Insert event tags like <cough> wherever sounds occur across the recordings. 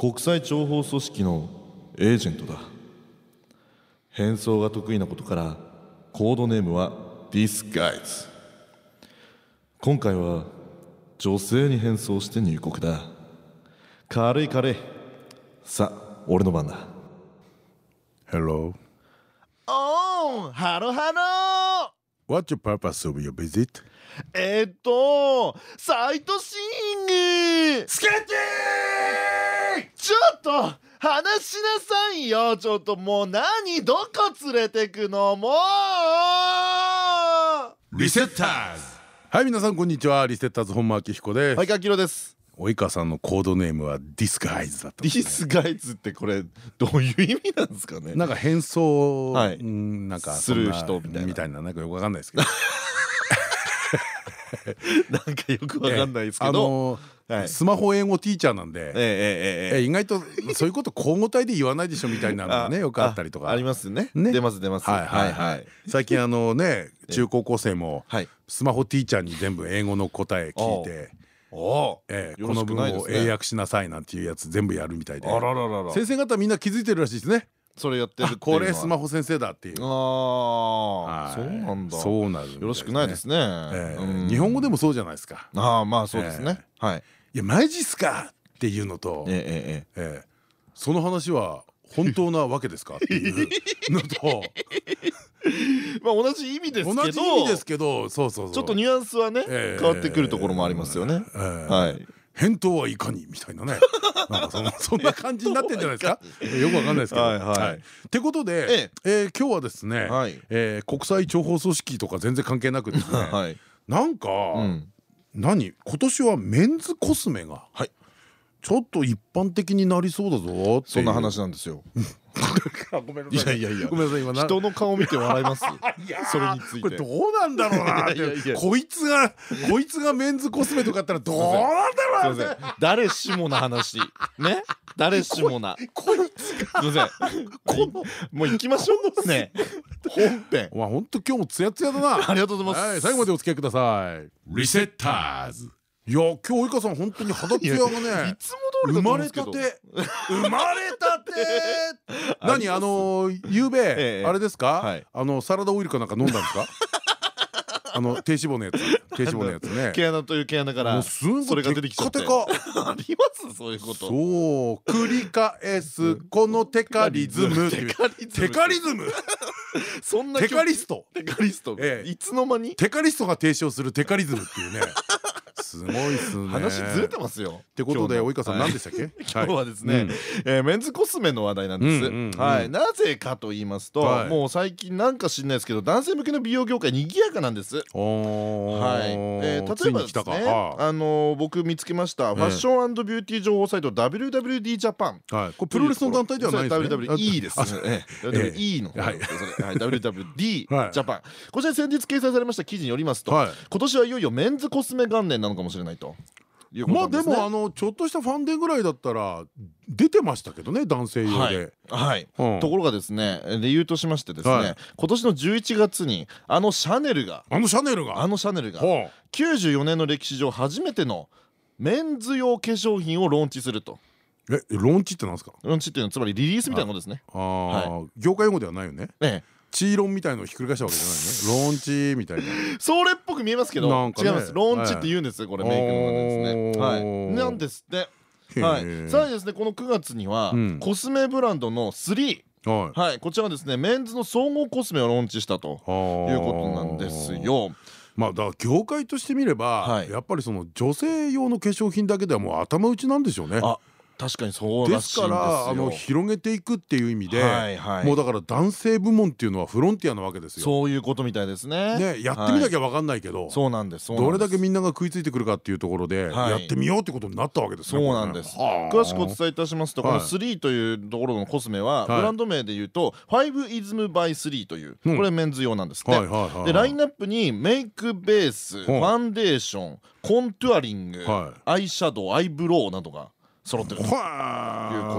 国際諜報組織のエージェントだ。変装が得意なことからコードネームは This Guys 今回は女性に変装して入国だ。軽い軽い。さあ俺の番だ。Hello. おーハロハロ What's your purpose of your visit? えーっとサイトシーイング!スケッチちょっと話しなさいよ。ちょっともう何どこ連れてくの？もう。リセッターズ。はい皆さんこんにちは。リセッターズ本間明彦です。はいかきろです。及川さんのコードネームはディスガイズだったんデで。すねィスガイズってこれどういう意味なんですかね？なんか変装、はい。うんなんかする人みたいな。みたいななんかよくわかんないですけど。<laughs> なんかよくわかんないですけあど、のーはいスマホ英語ティーチャーなんで、ええええええ。え意外とそういうこと交互体で言わないでしょみたいなのがね <laughs> よくあったりとか。ありますね。ね。出ます出ます。はいはい。はい最近あのね <laughs> 中高校生もはい。スマホティーチャーに全部英語の答え聞いて、ええこの文を英訳しなさいなんていうやつ全部やるみたいで。先生方みんな気づいてるらしいですね。それやってる。こはれスマホ先生だっていう。ああはい。そうなんだ。そうなるよろしくないですね。日本語でもそうじゃないですか。ああまあそうですね。はいいやマジっすか？っていうのとえええええその話は本当なわけですか？っていうのと。え <laughs> まあ同じ意味ですけど。同じ意味ですけどそうそうそう。ちょっとニュアンスはねええ変わってくるところもありますよね。ええはい。返答はいかに？みたいなね。なんか <laughs> そんな感じになってんじゃないですか？よくわかんないですけど。はいはい。ってことで、えー今日はですね、はい。えー国際諜報組織とか全然関係なくですね、<laughs> はい。なんか、うん何？今年はメンズコスメが。はい。ちょっと一般的になりそうだぞそんな話なんですよ。あごめんないさいやいやいや。<laughs> ごめんなさい今な。人の顔見て笑います。<laughs> いやーそれについて。これどうなんだろうなこいつがこいつがメンズコスメとかやったらどうなんだろう誰しもな話。ね？誰しもな。こいつすい。ませんもう行きましょうね。本編。お前ほんと今日もツヤツヤだな。ありがとうございます。はい最後までお付き合いください。リセッターズいや今日及川さん本当に肌ツヤがいねつも通り生まれたて。生まれたて。<laughs> <laughs> 何あの夕えべえあれですか？はい。あのサラダオイルかなんか飲んだんですか？<laughs> あの低脂肪のやつ。低脂肪のやつね。毛穴という毛穴からすごいそれが出てきちゃって。あります？そういうこと。そう繰り返す。このテカリズム。テカリズム。そんなテカリススト。テカリスト。ええ。いつの間に？テカリストが提唱するテカリズムっていうねすごいっすね。話ずれてますよ。ってことで及川さん何でしたっけ？<laughs> 今日はですね、えーメンズコスメの話題なんです。はい、なぜかと言いますと、はい。もう最近なんか知んないですけど、男性向けの美容業界賑やかなんです。おはい、えー、例えばですね、あのー僕見つけました、ファッションビューティー情報サイト WWD ジャパン。はい。これプロレスの団体ではないですね。WWE です WWE の WWD ジはい。ャパン。こちらに先日掲載されました記事によりますと、はい。今年はいよいよメンズコスメ元年なのかもしれないと。いうことまあですもあのちょっとしたファンデぐらいだったら出てましたけどね男性用で。はい、うん。ところがですね理由としましてですね、はい。今年の11月にあのシャネルがあのシャネルが？あのシャネルがは94年の歴史上初めてのメンズ用化粧品をローンチすると。あえローンチってなんですか？ローンチっていうのはつまりリリースみたいなことですね。あー。業界用語ではないよね。ええチーロンみたいのをひっくり返したわけじゃないねローンチみたいな。それっぽく見えますけど、違います。ローンチって言うんですよこれメイクの中ですね。なんですって。へはい、ーさらにですねこの9月には、うん。コスメブランドの3はい。はい。こちらはですねメンズの総合コスメをローンチしたということなんですよ。まあだから業界としてみれば、はい。やっぱりその女性用の化粧品だけではもう頭打ちなんでしょうね。あ確かにそうらですしいんですよ。からあの広げていくっていう意味で、はいはい。もうだから男性部門っていうのはフロンティアなわけですよ。そういうことみたいですね。ねやってみなきゃゃ分かんないけど、そうなんですそうなんです。どれだけみんなが食いついてくるかっていうところで、はい。やってみようってことになったわけですね。そうなんです。詳しくお伝えいたしますとこのはい3というところのコスメはブはい。ランド名で言うと5イズム by 3といううん。これメンズ用なんですねはいはいはいはい。でラインナップにメイクベースファンデーションコントゥアリングはアイシャドウアイブロウなどが揃ってると。いうこ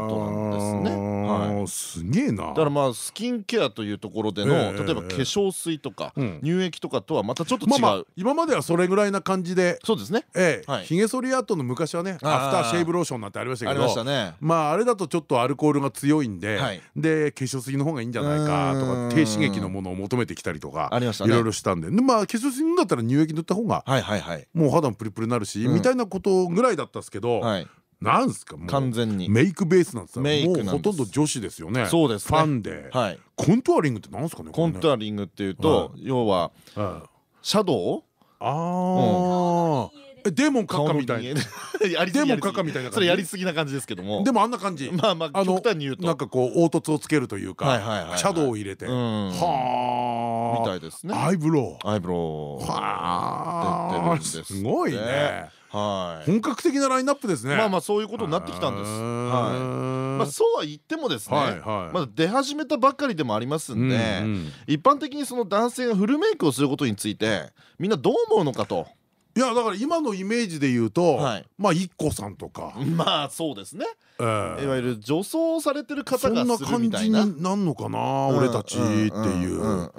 となんですね。はい。すげえな。からまあスキンケアというところでのええ例えば化粧水とかうん。乳液とかとはまたちょっと違まあまあう今まではそれぐらいな感じで、そうですね。ええはい。ひげ剃りアートの昔はねあー。アフターシェイブローションなんてありましたありけどましたね。まああれだとちょっとアルコールが強いんで、はい。で化粧水の方がいいんじゃないかとか低刺激のものを求めてきたりとかありましたね。いろいろしたんで。でまあ化粧水だったら乳液塗った方がはいはいはい。もう肌もプリプリになるし、うん。みたいなことぐらいだったんですけど、はいなんすか？もう。完全に。メイクベースなんですよメイもうほとんど女子ですよね。そうですね。ファンで、はい。コントゥアリングってなんですかねコントゥアアリングっていうと要はシャドウ？ああえデーモン閣下みたいな。<laughs> デーモン閣下みたいなそれやりすぎな感じですけども。でもあんな感じ。まあまあ極端に言うと。なんかこう凹凸をつけるというかシャドウを入れて。うん。はあ。みたいですね。アイブロウアイブロウはあ。すごいね。はい。本格的なラインナップですね。まあまあそういうことになってきたんです。はい。まあそうは言ってもですねはいはい。まだ出始めたばっかりでもありますんで一般的にその男性がフルメイクをすることについてみんなどう思うのかといやだから今のイメージで言うとはい。まあ IKKO さんとか。まあそうですね。ええ。いわゆる女装されてる方そんながする感じみたいな。になんのかな俺たちっていう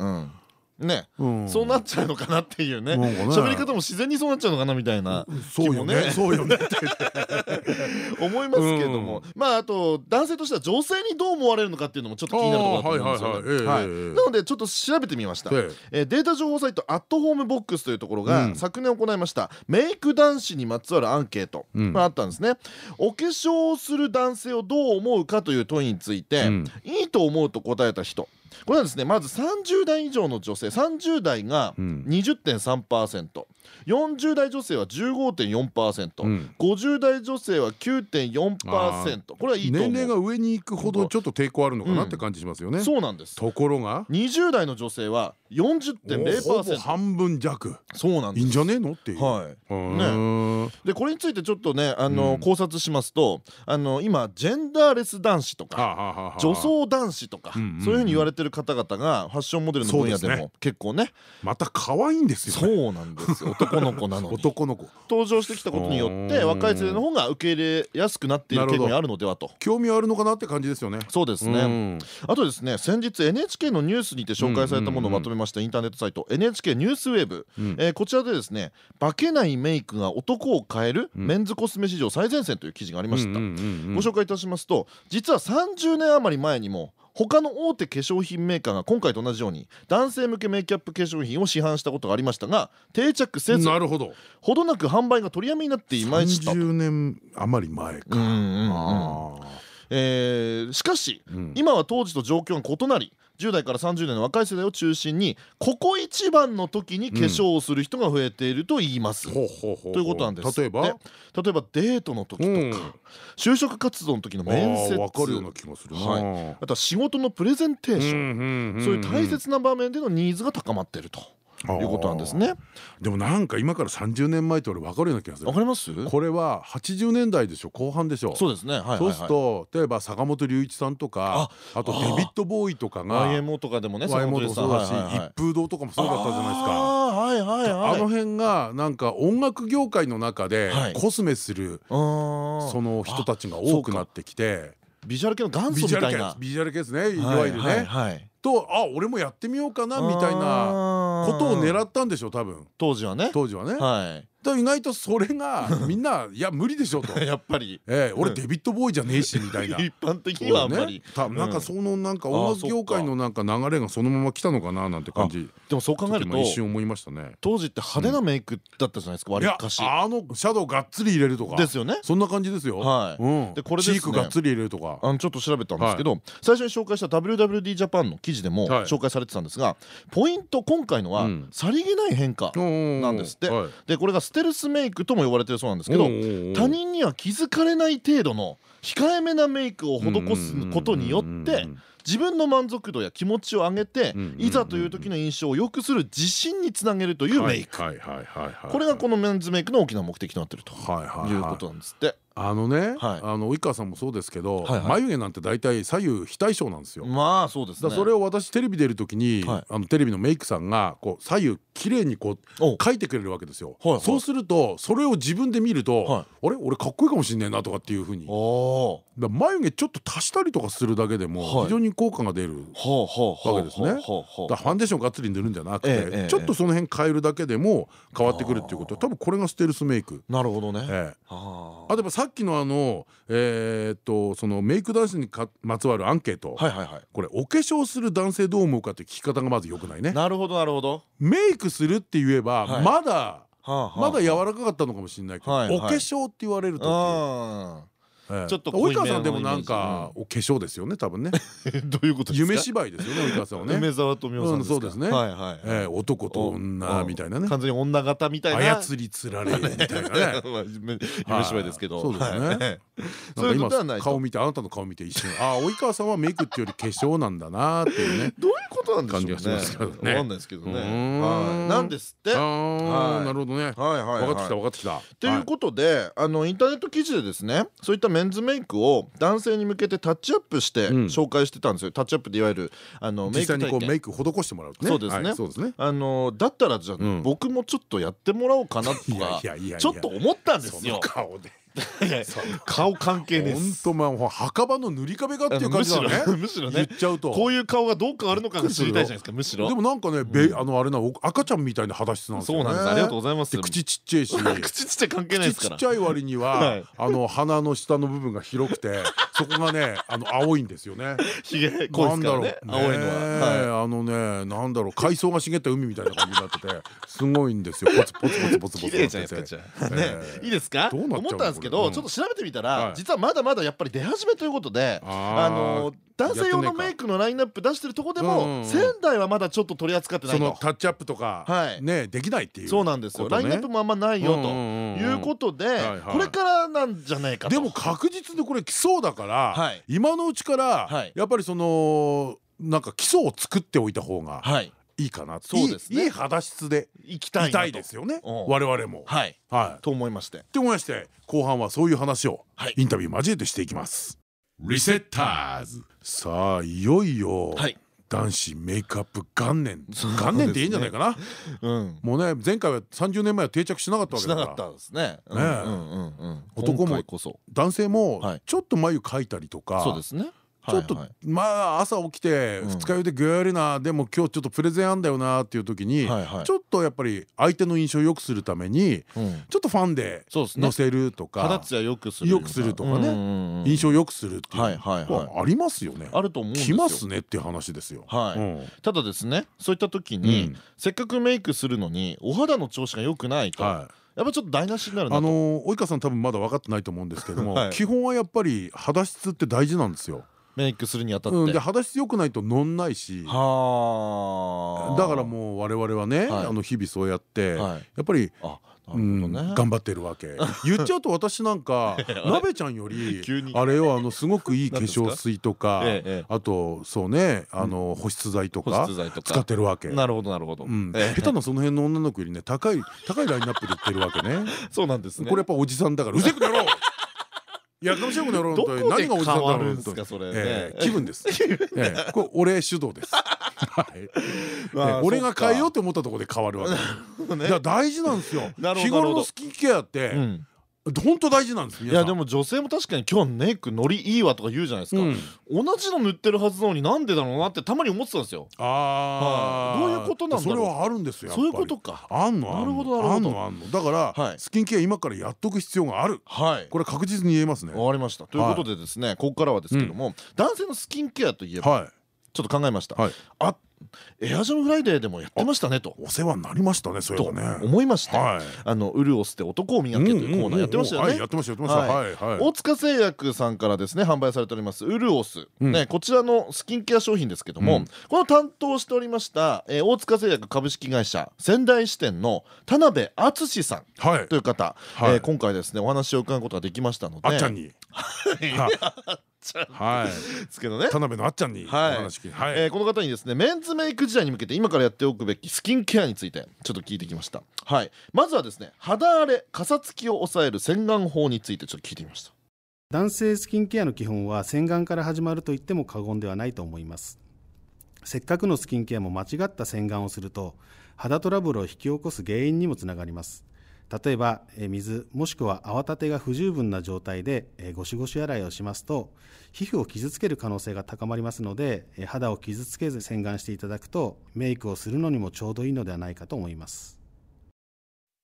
ね。うん。そうなっちゃうのかなっていうね。なんかね。喋り方も自然にそうなっちゃうのかなみたいな。そうよね。そうよね。<laughs> 思いますけども。まああと男性としては女性にどう思われるのかっていうのもちょっと気になるところだと思うんですよね。はいなのでちょっと調べてみました。ええ。ーデータ情報サイトアットホームボックスというところが、うん。昨年行いましたメイク男子にまつわるアンケート。うん。があったんですね、お化粧をする男性をどう思うかという問いについて、うん。いいと思うと答えた人これはですねまず30代以上の女性30代がうん。20.3%、40代女性は15.4%、うん。50代女性は9.4%これはいいと思う。年齢が上に行くほどちょっと抵抗あるのかなって感じしますよね。そうなんです。ところが？20代の女性はほぼ40.0%半分弱。そうなんです。いいんじゃねえのっていう。はい。ね。でこれについてちょっとねあの、うん。考察しますとあの今ジェンダーレス男子とか女装男子とか、うんうんうん。そういうふうに言われてる方々がファッションモデルの分野でも結構ね。また可愛いんですよね。そうなんですよ男の子なのに。男の子。登場してきたことによってうん。若い世代の方が受け入れやすくなっている傾向にあるのではと。興味あるのかなって感じですよね。そうですね、あとですね先日 NHK のニュースにて紹介されたものをまとめましたインターネットサイト NHK ニュースウェーブ、うん。えーこちらでですね化けないメイクが男を変えるうん。メンズコスメ市場最前線という記事がありました、ごご紹介いたしますと実は30年余り前にも他の大手化粧品メーカーが今回と同じように男性向けメイキャップ化粧品を市販したことがありましたが定着せずなるほど。ほどなく販売が取りやめになっていました。と。30年余り前か。うんうんうんあえーしかし、ーうん。今は当時と状況が異なり10代から30代の若い世代を中心にここ一番の時に化粧をする人が増えていると言います。ほうほうほうということなんです。例えば？で例えばデートの時とか、うん。就職活動の時の面接わかるような気もするな。はい。あとは仕事のプレゼンテーション、ンそういう大切な場面でのニーズが高まっているということなんですね。でもなんか今から30年前って俺分かるような気がする。わかります？これは80年代でしょ後半でしょ。そうですね。はいはいはい。そうすると例えば坂本龍一さんとかあとデビッド・ボーイとかが YMO とかでもね YMO とかそうだし一風堂とかもそうだったじゃないですか。はいはいはい。あの辺がなんか音楽業界の中ではい。コスメするその人たちが多くなってきて。ビジュアル系の元祖みたいな。ビジュアル系です。ねいはいわゆるはいね。はい。とあ俺もやってみようかなみたいなことを狙ったんでしょ多分当時はね。当時はね。は意外とそれが <laughs> みんないや無理でしょと。い。やっぱりええ俺デビッド・ボーイじゃねえしみたいな。一般的にはあんまりなんかそのなんか音楽業界のなんか流れがそのまま来たのかななんて感じでもそう考えると一瞬思いましたね。当時って派手なメイクだったじゃないですか。割りかし。あのシャドウがっつり入れるとかですよね。そんな感じですよ。はいうんでこれチークがっつり入れるとか。あのちょっと調べたんですけど、最初に紹介した WWD ジャパンの記事でもはい紹介されてたんですが、ポイント今回のはうんさりげない変化、ななんですってでこれがステルスメイクとも呼ばれてるそうなんですけど他人には気づかれない程度の控えめなメイクを施すことによって自分の満足度や気持ちを上げていざという時の印象を良くする自信につなげるというメイク。これがこのメンズメイクの大きな目的となっているということなんですって。あのね、あの及川さんもそうですけど、眉毛なんて大体左右非対称なんですよ。まあそうですね。それを私テレビ出る時に、あのテレビのメイクさんがこう左右綺麗にこう描いてくれるわけですよ。そうするとそれを自分で見ると、あれ？俺かっこいいかもしれないなとかっていうふうに。眉毛ちょっと足したりとかするだけでも非常に効果が出るわけですね。だファンデーションがっつり塗るんじゃなくて、ちょっとその辺変えるだけでも変わってくるっていうこと。は多分これがステルスメイク。なるほどね。あ。とさっきのあのえっとそのメイク男子にまつわるアンケート。これお化粧する男性どう思うかって聞き方がまずよくないね。なるほどなるほど。メイクするって言えばまだまだ柔らかかったのかもしれないけどお化粧って言われるとちょっと及川さんでもなんかお化粧ですよね多分ね。<laughs> どういうこと夢芝居ですよね及川さんはね。梅沢富美男さんそうですね。男と女みたいなね。完全に女型みたいな操りつられ <laughs> みたいなね。<laughs> 夢芝居ですけど。そうですね。そういうことはない顔見てあなたの顔見て一瞬あ及川さんはメイクっていうより化粧なんだなっていうね。どういうことなんでしょうね。わかんないですけどね。なんですって。なるほどね。分かってきた分かってきた。ということであのインターネット記事でですねそういったメンズメイクを男性に向けてタッチアップして紹介してたんですよ、タッチアップでいわゆるあのメイクこうメイク施してもらうそうですね。そうですね。あのだったらじゃあ僕もちょっとやってもらおうかなとかちょっと思ったんですよ。顔で顔関係です。本当まあ墓場の塗り壁がっていう感じだね。むしろね <laughs> 言っちゃうと。こういう顔がどう変わるのかが知りたいじゃないですかむしろ。でもなんかねあのあれな赤ちゃんみたいな肌質なんですよそうなんですありがとうございます口ちっちゃいし。<laughs> 口ちっちゃい関係ないですから。ちっちゃい割にはあの鼻の下の部分が広くて <laughs> そこがねあの青いんですよね。ひげ濃いですからね。青いのは。あのねなんだろう海藻が茂った海みたいな感じになっててすごいんですよ。ポツポツポツポツポツ綺麗じゃないですかいいですか？思ったんですけどちょっと調べてみたら実はまだまだやっぱり出始めということであの男性用のメイクのラインナップ出してるとこでも仙台はまだちょっと取り扱ってないと。タッチアップとかねできないっていうそうなんですよ。ラインナップもあんまないよということでこれからなんじゃないかと。でも確実にこれ来そうだから今のうちからやっぱりそのなんか基礎を作っておいた方がいいかなそうですね。いい肌質でいきたいですよね。我々も。はい。と思いまして。と思いまして後半はそういう話をインタビュー交えてしていきます。リセッターズ。さあいよいよ男子メイクアップ元年。元年っていいんじゃないかな。もうね前回は30年前は定着しなかったわけだから。しなかったですね。男も男性もちょっと眉描いたりとか。そうですねちょっとまあ朝起きて二日酔いで具合悪いなでも今日ちょっとプレゼンあんだよなっていう時にちょっとやっぱり相手の印象を良くするためにちょっとファンで載せるとか肌ツヤ良くするとかね印象を良くするっていうありますよね。あると思うんですよ。来ますねっていう話ですよ。ただですねそういった時にせっかくメイクするのにお肌の調子が良くないとやっぱちょっと台無しになるあの及川さん多分まだ分かってないと思うんですけども <laughs> 基本はやっぱり肌質って大事なんですよメイクするにあたって、うん、で肌質良くないと乗んないし。だからもう我々はね、はい、あの日々そうやって、はい、やっぱりうん、頑張ってるわけ。<laughs> 言っちゃうと私なんか <laughs> 鍋ちゃんよりあれよあのすごくいい化粧水とか <laughs> あとそうねあの保湿剤とか使ってるわけ。なるほどなるほど。下手なその辺の女の子よりね高い高いラインナップで売ってるわけね。そうなんですね。これやっぱおじさんだからうぜくなろうやかましいことやろうと何がおじさんだろうと。気分です。<laughs> これ俺主導です。<laughs> 俺が変えようと思ったところで変わるわけ。大事なんですよ。日頃のスキンケアって本当大事なんですいやでも女性も確かに今日メイクノリいいわとか言うじゃないですか、同じの塗ってるはずなのになんでだろうなってたまに思ってたんですよ。ああどういうことなんだそれはあるんですよそういうことか。あんのなるほどなるほど。あんのだからスキンケア今からやっとく必要がある。はい。これ確実に言えますね。わかりました。ということでですねここからはですけども男性のスキンケアといえばちょっと考えました。あエアジャムフライデーでもやってましたねと。お世話になりましたねそういえばね。思いましたあのウルオスって男を磨けというコーナーやってましたよね。やってましたやってました大塚製薬さんからですね販売されておりますウルオスねこちらのスキンケア商品ですけどもこの担当しておりました大塚製薬株式会社仙台支店の田辺敦さんという方今回ですねお話を伺うことができましたので。あっちゃんにはい。ですけどね。田辺のあっちゃんにはい。えこの方にですねメンズメイク時代に向けて今からやっておくべきスキンケアについてちょっと聞いてきました。はい。まずはですね肌荒れかさつきを抑える洗顔法についてちょっと聞いてみました。男性スキンケアの基本は洗顔から始まると言っても過言ではないと思います。せっかくのスキンケアも間違った洗顔をすると肌トラブルを引き起こす原因にもつながります。例えば水もしくは泡立てが不十分な状態でゴシゴシ洗いをしますと皮膚を傷つける可能性が高まりますので肌を傷つけず洗顔していただくとメイクをするのにもちょうどいいのではないかと思います。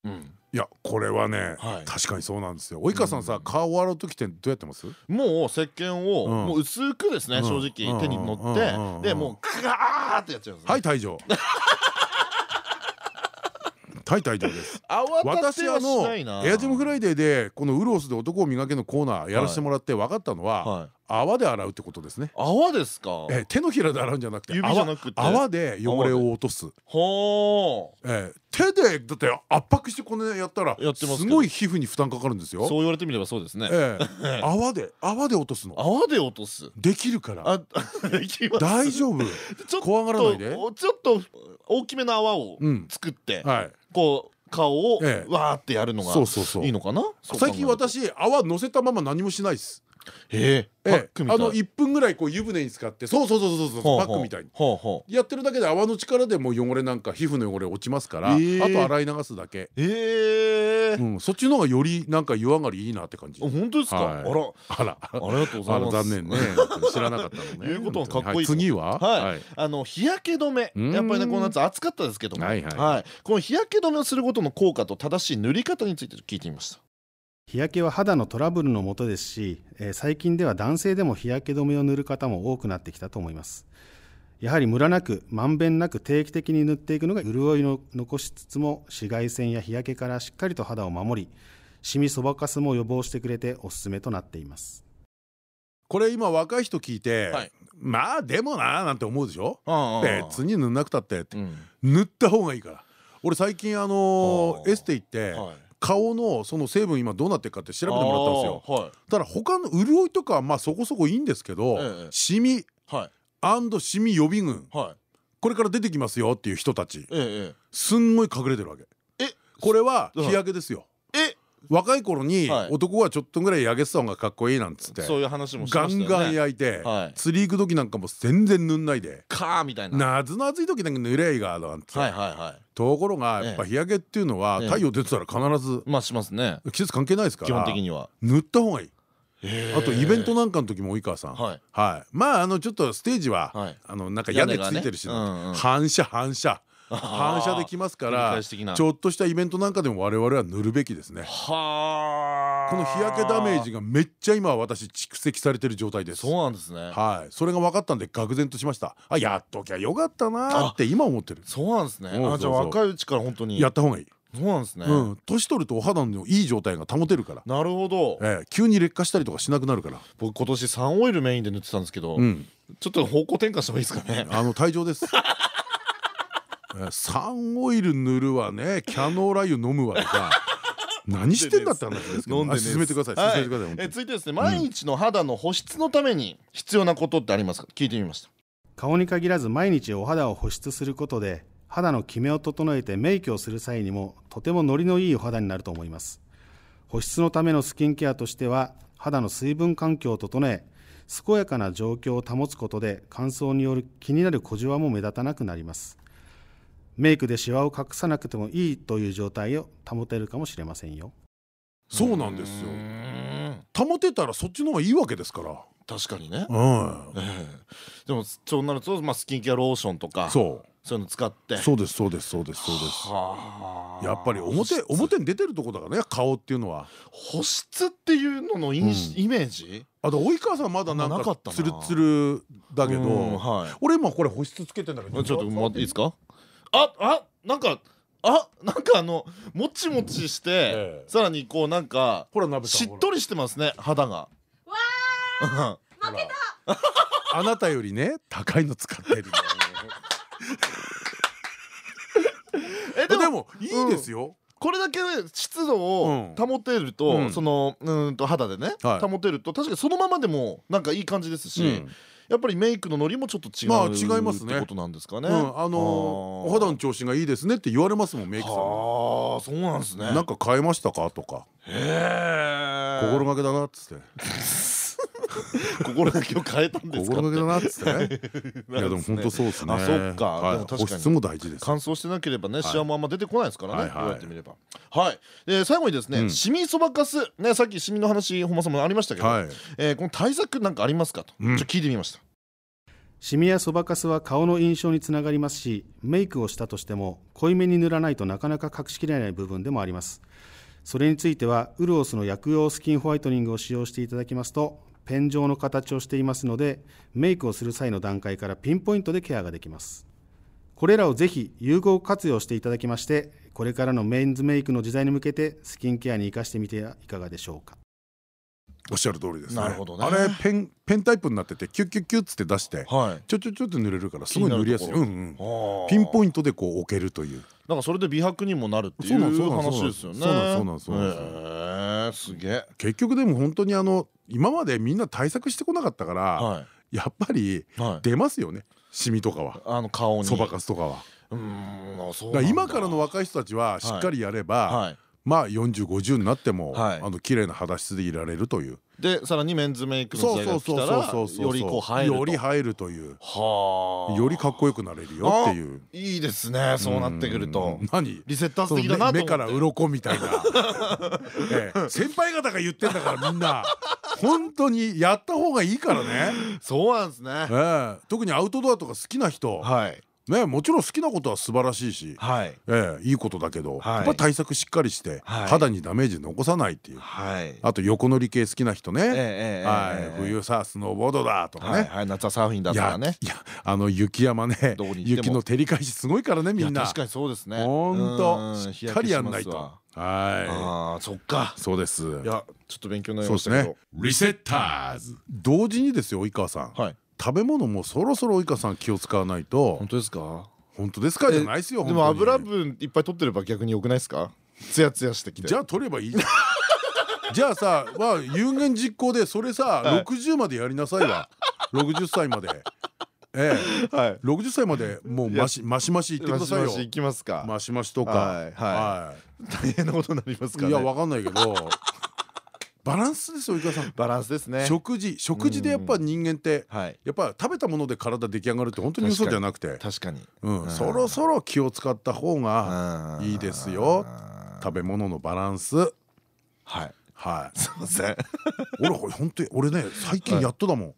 うん、いやこれはね、はい、確かにそうなんですよ。及川さんさ、うん、顔を洗う時ってどうやってます？もう石鹸を、うん、もう薄くですね、正直、手に乗って、でもうガーってやっちゃうんです、ね、はい退場大大丈夫です。<laughs> 私あのエアジャムフライデーでこのウルオスで男を磨けのコーナーやらせてもらって分かったのは泡で洗うってことですね。泡ですか？え手のひらで洗うんじゃなくて指じゃなくて。泡で汚れを落とす。はあえ手でだって圧迫してこのやったらすごい皮膚に負担かかるんですよ。そう言われてみればそうですね。泡で泡で落とすの。泡で落とす。できるから。大丈夫。怖がらないで。ちょっと大きめの泡を作ってこう顔をわーってやるのがいいのかな？最近私泡乗せたまま何もしないですええあの1分ぐらいこう湯船に使ってそうそうそうそうそうパックみたいに。やってるだけで泡の力でも汚れなんか皮膚の汚れ落ちますからあと洗い流すだけ。え。えそっちの方がよりなんか湯上がりいいなって感じ。本当ですか？あら。あら。ありがとうございます。残念ね知らなかったのね。<laughs> いうことはかっこいい次は？はい。あの日焼け止め。やっぱりねこの夏暑かったですけども。はいこの日焼け止めをすることの効果と正しい塗り方について聞いてみました日焼けは肌のトラブルのもとですし、え最近では男性でも日焼け止めを塗る方も多くなってきたと思います。やはりムラなくまんべんなく定期的に塗っていくのが潤いを残しつつも紫外線や日焼けからしっかりと肌を守りシミそばかすも予防してくれておすすめとなっています。これ今若い人聞いて、はい、まあでもななんて思うでしょ？別に塗んなくたってって、うん、塗った方がいいから。俺最近あのエステ行って、はい顔のその成分今どうなってるかって調べてもらったんですよ、はい、ただ他の潤いとかはまあそこそこいいんですけど、ええ、シミ、はい、シミ予備軍、はい、これから出てきますよっていう人たち、ええ、すんごい隠れてるわけ。えこれは日焼けですよ。え若い頃に男はちょっとぐらい焼けてた方がかっこいいなんつって。そういう話もガンガン焼いて釣り行く時なんかも全然塗んないでカーみたいな。夏の暑い時なんか塗れいがなんつってところがやっぱ日焼けっていうのは太陽出てたら必ずまあしますね。季節関係ないですから基本的には。塗った方がいい。あとイベントなんかの時も及川さ。んはい。まああのちょっとステージはあのなんか屋根ついてるし反射反射反射できますからちょっとしたイベントなんかでも我々は塗るべきですね。この日焼けダメージがめっちゃ今私蓄積されてる状態です。そうなんですね。はい。それが分かったんで愕然としました。あやっときゃよかったなって今思ってる。そうなんですね。あじゃあ若いうちから本当に。やった方がいい。そうなんですね。年取るとお肌のいい状態が保てるから。なるほど。ええ、急に劣化したりとかしなくなるから。僕今年サンオイルメインで塗ってたんですけど、ちょっと方向転換した方がいいですかね。あの退場です。<laughs> サンオイル塗るわね。キャノーラ油飲むわとか <laughs> 何してんだって話ですけど。進めてください。進めてくださいえ続いてですね。毎日の肌の保湿のために必要なことってありますか？聞いてみました。顔に限らず毎日お肌を保湿することで肌のキメを整えてメイクをする際にもとてもノリのいいお肌になると思います。保湿のためのスキンケアとしては肌の水分環境を整え健やかな状況を保つことで乾燥による気になる小じわも目立たなくなりますメイクでシワを隠さなくてもいいという状態を保てるかもしれませんよ。そうなんですよ。保てたらそっちの方がいいわけですから。確かにね、うん、でもそうなると、まあ、スキンケアローションとかそう。そういうの使って。そうですそうですそうですそうです。やっぱり表表に出てるとこだからね顔っていうのは。保湿っていうののイ,、イメージ？あと及川さんまだなんかツルツルだけど、俺今これ保湿つけてんだけどちょっと待っていいですか？ああなんかあなんかあのもちもちして、さらにこうなんかしっとりしてますね肌が。わあ負けた。あなたよりね高いの使ってるえでもいいですよ、これだけ湿度を保てると、そのうんと肌でね、保てると確かにそのままでもなんかいい感じですし、やっぱりメイクのノリもちょっと違うまあ違いますねってことなんですかね。あのお肌の調子がいいですねって言われますもんメイクさん。ああそうなんですね。なんか変えましたか？とか。へえ。心がけだなっつって。<laughs> <laughs> 心がけを変えたんです心がけだなっつってね。い。やでも本当そうですね。あそっか。でも確かに。も大事です。乾燥してなければねシワもあんま出てこないですからね。言われてみれば。はい。で最後にですねシミそばかす。ねさっきシミの話本間さんもありましたけど。えこの対策なんかありますかと。ちょっと聞いてみました。シミやそばかすは顔の印象につながりますしメイクをしたとしても濃いめに塗らないとなかなか隠しきれない部分でもあります。それについてはウルオスの薬用スキンホワイトニングを使用していただきますとペン状の形をしていますのでメイクをする際の段階からピンポイントでケアができますこれらをぜひ有効活用していただきましてこれからのメンズメイクの時代に向けてスキンケアに生かしてみてはいかがでしょうかおっしゃる通りですね。なるほどね。あれペンペンタイプになっててキュッキュッキュッつって出して、はい、ちょちょちょっと塗れるからすごい塗りやすい。うんうん。ピンポイントでこう置けるという。なんかそれで美白にもなるっていう話ですよね。そうなんそうなんそうなん。すげえ。結局でも本当にあの今までみんな対策してこなかったから、はい、やっぱり出ますよね。シミとかは。あの顔に。そばかすとかは。うん。そう今からの若い人たちはしっかりやれば。はいまあ4050になっても、はい、あの綺麗な肌質でいられるという。でさらにメンズメイクの時代が来たらよりこう映えるより映えるという。はよりかっこよくなれるよっていう。いいですね。そうなってくると。何？リセッター素敵だな目から鱗みたいな。<laughs> 先輩方が言ってんだからみんな。本当にやった方がいいからね。そうなんですね。特にアウトドアとか好きな人。はいねもちろん好きなことは素晴らしいし、はい。えいいことだけど、やっぱ対策しっかりして、肌にダメージ残さないっていう、はい、あと横乗り系好きな人ね、はい、冬さスノーボードだとかね、はい夏はサーフィンだとかね。いやあの雪山ね。雪の照り返しすごいからねみんな。確かにそうですね。本当しっかりやんないと。はい。あそっか。そうです。いやちょっと勉強になりましたけど。リセッターズ。同時にですよ及川さん。はい食べ物もそろそろ及川さん気を使わないと本当ですか？本当ですか？じゃないですよでも油分いっぱい取ってれば逆に良くないですか？ツヤツヤしてきてじゃあ取ればいい <laughs> じゃあさまあ有言実行でそれさ60までやりなさいわ60歳まで。ええ、はい、60歳までもうマシマシマシ言ってくださいよ。いきますか。マシマシとか。はい。はい。<laughs> 大変なことになりますかいやわかんないけど。バランスですよ井川さん。バランスですね。食事。食事でやっぱ人間ってやっぱ食べたもので体出来上がるって本当に嘘じゃなくて。確かに。そろそろ気を使った方がいいですよ。食べ物のバランス。はい。はい。すいません。<laughs> 俺本当に俺ね最近やっとだもん。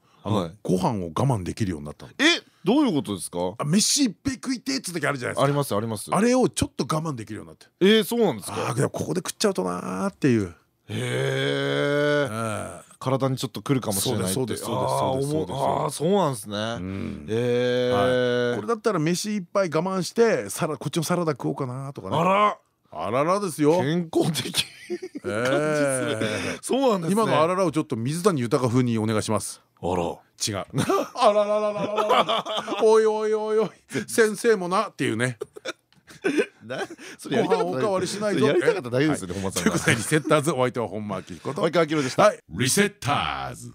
ご飯を我慢できるようになったえどういうことですか？飯いっぺい食いてっつ時あるじゃないですか。ありますあります。あれをちょっと我慢できるようになって。えそうなんですか？あここで食っちゃうとなーっていうへえ体にちょっとくるかもしれないそうですそうですそうですああそうなんですね。ええこれだったら飯いっぱい我慢してサラこっちのサラダ食おうかなとかね。あら。あららですよ。健康的そうなんです今のあららをちょっと水谷豊風にお願いします。あら。違う。<laughs> あららららら。おいおいおいおい。先生もなっていうね <laughs> それやりたかったおかわりしないぞ。やりたかった大丈夫ですよね本間さんと <laughs> いうことでリセッターズお相手は本間明彦と。及川明でした。リセッターズ